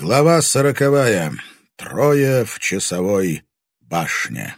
Глава сороковая. Трое в часовой башне.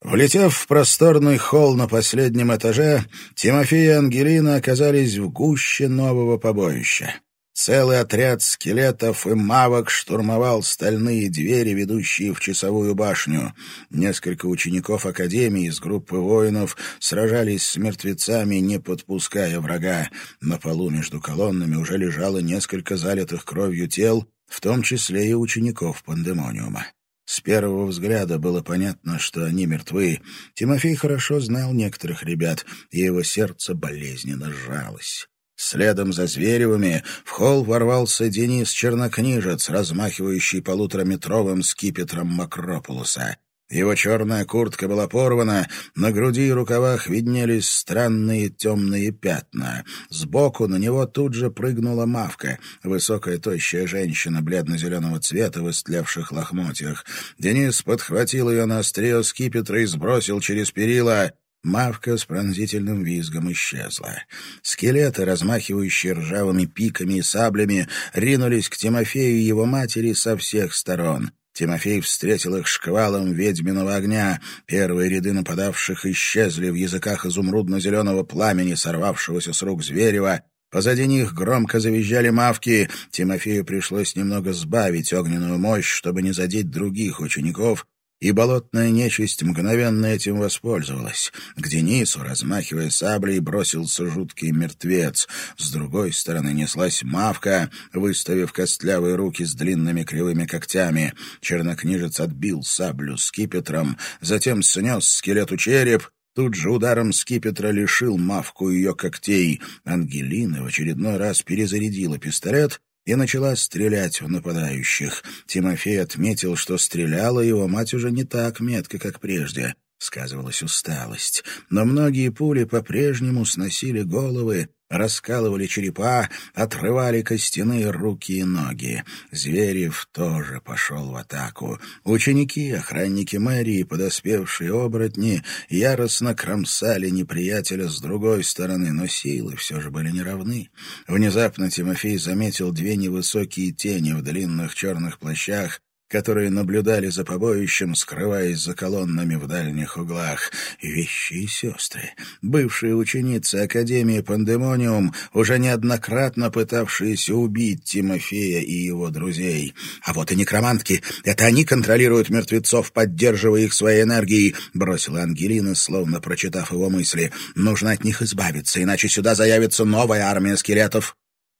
Влетев в просторный холл на последнем этаже, Тимофей и Ангелина оказались в гуще нового побоища. Целый отряд скелетов и мавок штурмовал стальные двери, ведущие в часовую башню. Несколько учеников Академии из группы воинов сражались с мертвецами, не подпуская врага. На полу между колоннами уже лежало несколько залитых кровью тел, в том числе и учеников пандемониума. С первого взгляда было понятно, что они мертвы. Тимофей хорошо знал некоторых ребят, и его сердце болезненно сжалось. Следом за Зверевыми в холл ворвался Денис Чернокнижец, размахивающий полутораметровым скипетром Макропулуса. Его черная куртка была порвана, на груди и рукавах виднелись странные темные пятна. Сбоку на него тут же прыгнула мавка, высокая тощая женщина бледно-зеленого цвета в истлевших лохмотьях. Денис подхватил ее на острие скипетра и сбросил через перила. Мавка с пронзительным визгом исчезла. Скелеты, размахивающие ржавыми пиками и саблями, ринулись к Тимофею и его матери со всех сторон. Тимофей встретил их шквалом ведьминого огня. Первые ряды нападавших исчезли в языках изумрудно-зеленого пламени, сорвавшегося с рук Зверева. Позади них громко завизжали мавки. Тимофею пришлось немного сбавить огненную мощь, чтобы не задеть других учеников, и болотная нечисть мгновенно этим воспользовалась. К Денису, размахивая саблей, бросился жуткий мертвец. С другой стороны неслась мавка, выставив костлявые руки с длинными кривыми когтями. Чернокнижец отбил саблю скипетром, затем снес скелету череп, Тут же ударом скипетра лишил мавку ее когтей. Ангелина в очередной раз перезарядила пистолет и начала стрелять в нападающих. Тимофей отметил, что стреляла его мать уже не так метко, как прежде. Сказывалась усталость. Но многие пули по-прежнему сносили головы, раскалывали черепа, отрывали костяные руки и ноги. Зверев тоже пошел в атаку. Ученики, охранники мэрии, подоспевшие оборотни, яростно кромсали неприятеля с другой стороны, но силы все же были неравны. Внезапно Тимофей заметил две невысокие тени в длинных черных плащах, которые наблюдали за побоищем, скрываясь за колоннами в дальних углах. Вещи и сестры, бывшие ученицы Академии Пандемониум, уже неоднократно пытавшиеся убить Тимофея и его друзей. А вот и некромантки. Это они контролируют мертвецов, поддерживая их своей энергией, бросила Ангелина, словно прочитав его мысли. Нужно от них избавиться, иначе сюда заявится новая армия скелетов.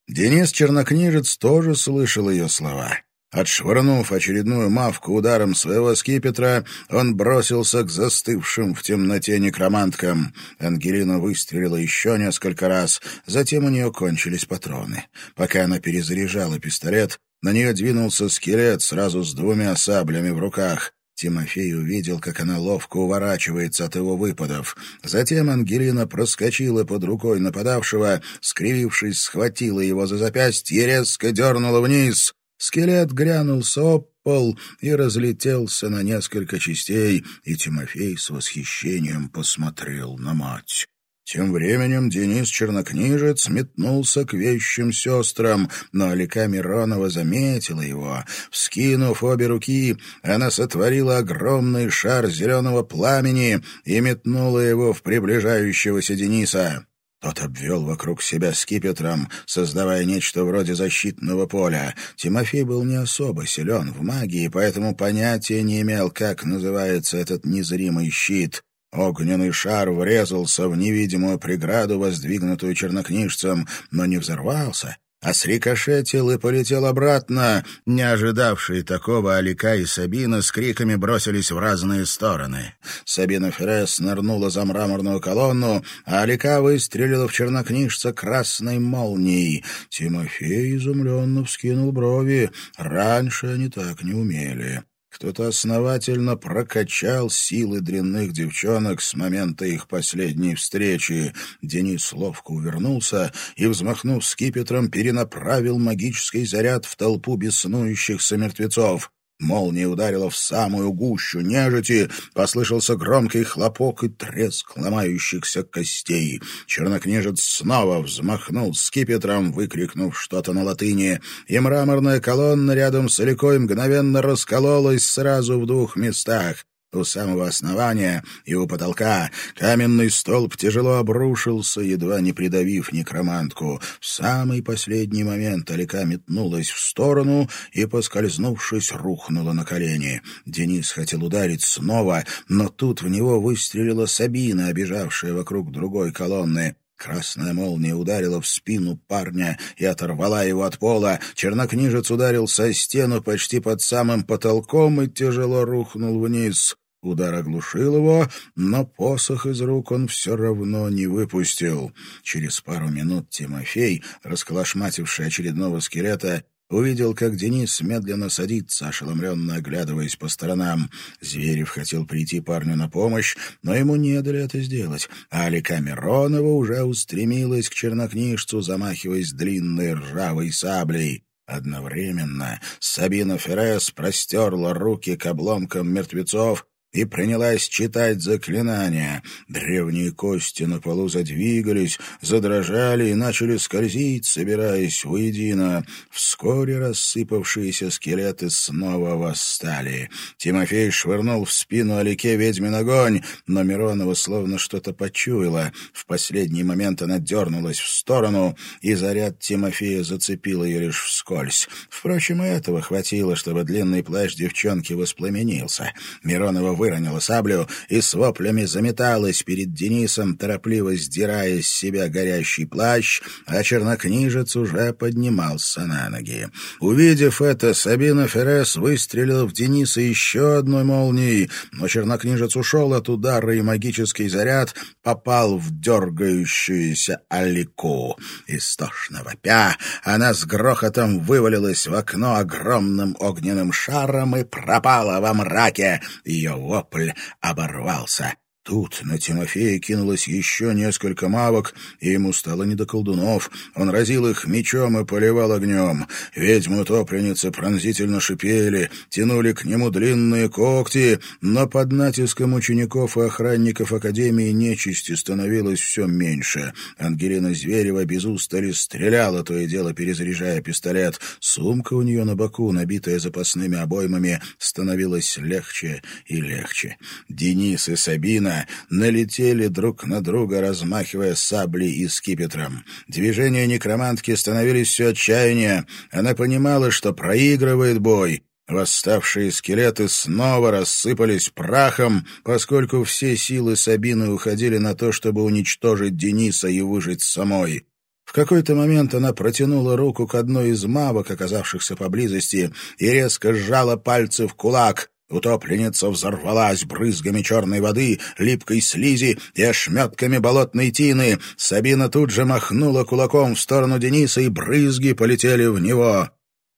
Денис Чернокнижец тоже слышал ее слова. Отшвырнув очередную мавку ударом своего скипетра, он бросился к застывшим в темноте некроманткам. Ангелина выстрелила еще несколько раз, затем у нее кончились патроны. Пока она перезаряжала пистолет, на нее двинулся скелет сразу с двумя саблями в руках. Тимофей увидел, как она ловко уворачивается от его выпадов. Затем Ангелина проскочила под рукой нападавшего, скривившись, схватила его за запястье и резко дернула вниз. Скелет грянулся об пол и разлетелся на несколько частей, и Тимофей с восхищением посмотрел на мать. Тем временем Денис Чернокнижец метнулся к вещим сестрам, но Алика Миронова заметила его. Вскинув обе руки, она сотворила огромный шар зеленого пламени и метнула его в приближающегося Дениса. Тот обвел вокруг себя скипетром, создавая нечто вроде защитного поля. Тимофей был не особо силен в магии, поэтому понятия не имел, как называется этот незримый щит. Огненный шар врезался в невидимую преграду, воздвигнутую чернокнижцем, но не взорвался, а срикошетил и полетел обратно. Не ожидавшие такого Алика и Сабина с криками бросились в разные стороны. Сабина Феррес нырнула за мраморную колонну, а Алика выстрелила в чернокнижца красной молнией. Тимофей изумленно вскинул брови. Раньше они так не умели. Кто-то основательно прокачал силы дрянных девчонок с момента их последней встречи. Денис ловко увернулся и, взмахнув скипетром, перенаправил магический заряд в толпу беснующихся мертвецов. Молния ударила в самую гущу нежити, послышался громкий хлопок и треск ломающихся костей. Чернокнижец снова взмахнул скипетром, выкрикнув что-то на латыни, и мраморная колонна рядом с Иликой мгновенно раскололась сразу в двух местах. У самого основания и у потолка каменный столб тяжело обрушился, едва не придавив некромантку. В самый последний момент Алика метнулась в сторону и, поскользнувшись, рухнула на колени. Денис хотел ударить снова, но тут в него выстрелила Сабина, обижавшая вокруг другой колонны. Красная молния ударила в спину парня и оторвала его от пола. Чернокнижец ударился о стену почти под самым потолком и тяжело рухнул вниз. Удар оглушил его, но посох из рук он все равно не выпустил. Через пару минут Тимофей, расколошмативший очередного скелета, увидел, как Денис медленно садится, ошеломленно оглядываясь по сторонам. Зверев хотел прийти парню на помощь, но ему не дали это сделать, а Алика Миронова уже устремилась к чернокнижцу, замахиваясь длинной ржавой саблей. Одновременно Сабина Феррес простерла руки к обломкам мертвецов, и принялась читать заклинания. Древние кости на полу задвигались, задрожали и начали скользить, собираясь воедино. Вскоре рассыпавшиеся скелеты снова восстали. Тимофей швырнул в спину Алике ведьмин огонь, но Миронова словно что-то почуяла. В последний момент она дернулась в сторону, и заряд Тимофея зацепил ее лишь вскользь. Впрочем, и этого хватило, чтобы длинный плащ девчонки воспламенился. Миронова выронила саблю и с воплями заметалась перед Денисом, торопливо сдирая с себя горящий плащ, а чернокнижец уже поднимался на ноги. Увидев это, Сабина Феррес выстрелила в Дениса еще одной молнией, но чернокнижец ушел от удара, и магический заряд попал в дергающуюся Алику. Истошно вопя, она с грохотом вывалилась в окно огромным огненным шаром и пропала во мраке. Ее вопль оборвался. Тут на Тимофея кинулось еще несколько мавок, и ему стало не до колдунов. Он разил их мечом и поливал огнем. Ведьмы-утопленницы пронзительно шипели, тянули к нему длинные когти, но под натиском учеников и охранников Академии нечисти становилось все меньше. Ангелина Зверева без устали стреляла, то и дело перезаряжая пистолет. Сумка у нее на боку, набитая запасными обоймами, становилась легче и легче. Денис и Сабина Ивана налетели друг на друга, размахивая саблей и скипетром. Движения некромантки становились все отчаяннее. Она понимала, что проигрывает бой. Восставшие скелеты снова рассыпались прахом, поскольку все силы Сабины уходили на то, чтобы уничтожить Дениса и выжить самой. В какой-то момент она протянула руку к одной из мавок, оказавшихся поблизости, и резко сжала пальцы в кулак. Утопленница взорвалась брызгами черной воды, липкой слизи и ошметками болотной тины. Сабина тут же махнула кулаком в сторону Дениса, и брызги полетели в него.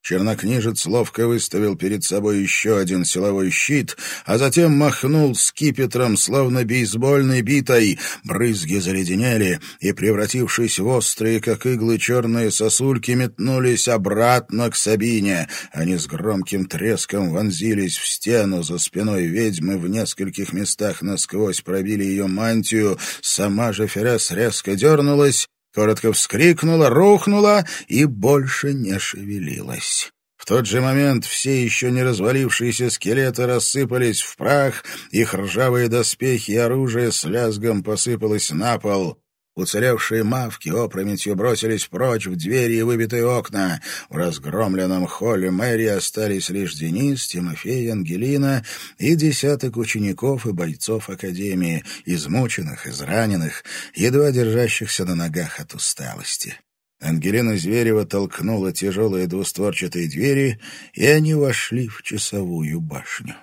Чернокнижец ловко выставил перед собой еще один силовой щит, а затем махнул скипетром, словно бейсбольной битой. Брызги заледенели и, превратившись в острые, как иглы, черные сосульки, метнулись обратно к Сабине. Они с громким треском вонзились в стену за спиной ведьмы, в нескольких местах насквозь пробили ее мантию. Сама же Ферес резко дернулась, коротко вскрикнула, рухнула и больше не шевелилась. В тот же момент все еще не развалившиеся скелеты рассыпались в прах, их ржавые доспехи и оружие с лязгом посыпалось на пол. Уцелевшие мавки опрометью бросились прочь в двери и выбитые окна. В разгромленном холле мэрии остались лишь Денис, Тимофей, Ангелина и десяток учеников и бойцов Академии, измученных, израненных, едва держащихся на ногах от усталости. Ангелина Зверева толкнула тяжелые двустворчатые двери, и они вошли в часовую башню.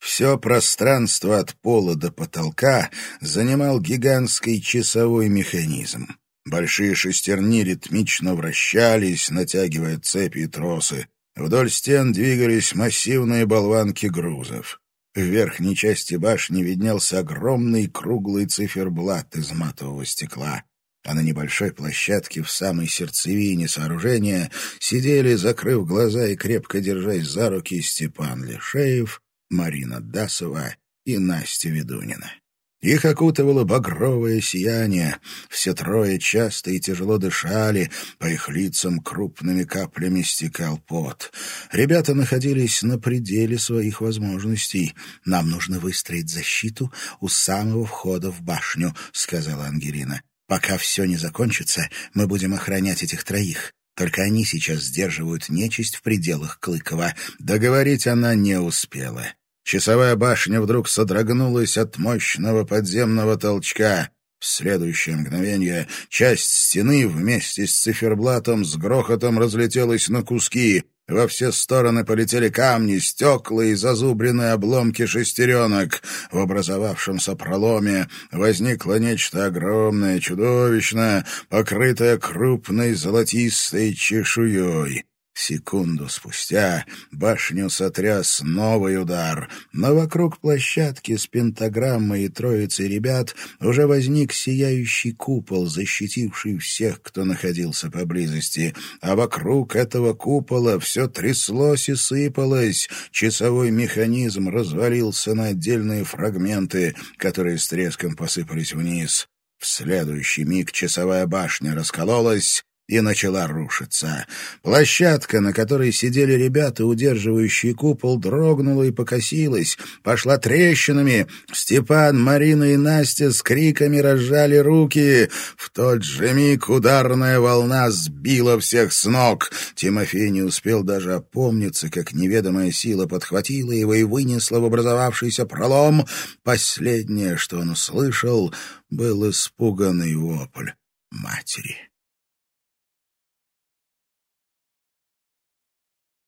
Все пространство от пола до потолка занимал гигантский часовой механизм. Большие шестерни ритмично вращались, натягивая цепи и тросы. Вдоль стен двигались массивные болванки грузов. В верхней части башни виднелся огромный круглый циферблат из матового стекла. а на небольшой площадке в самой сердцевине сооружения сидели, закрыв глаза и крепко держась за руки, Степан Лешеев, Марина Дасова и Настя Ведунина. Их окутывало багровое сияние. Все трое часто и тяжело дышали, по их лицам крупными каплями стекал пот. Ребята находились на пределе своих возможностей. «Нам нужно выстроить защиту у самого входа в башню», — сказала Ангелина. «Пока все не закончится, мы будем охранять этих троих». Только они сейчас сдерживают нечисть в пределах Клыкова. Договорить она не успела. Часовая башня вдруг содрогнулась от мощного подземного толчка. В следующее мгновение часть стены вместе с циферблатом с грохотом разлетелась на куски. Во все стороны полетели камни, стекла и зазубренные обломки шестеренок. В образовавшемся проломе возникло нечто огромное, чудовищное, покрытое крупной золотистой чешуей. Секунду спустя башню сотряс новый удар, но вокруг площадки с пентаграммой и троицей ребят уже возник сияющий купол, защитивший всех, кто находился поблизости. А вокруг этого купола все тряслось и сыпалось. Часовой механизм развалился на отдельные фрагменты, которые с треском посыпались вниз. В следующий миг часовая башня раскололась, и начала рушиться. Площадка, на которой сидели ребята, удерживающие купол, дрогнула и покосилась, пошла трещинами. Степан, Марина и Настя с криками разжали руки. В тот же миг ударная волна сбила всех с ног. Тимофей не успел даже опомниться, как неведомая сила подхватила его и вынесла в образовавшийся пролом. Последнее, что он услышал, был испуганный вопль матери.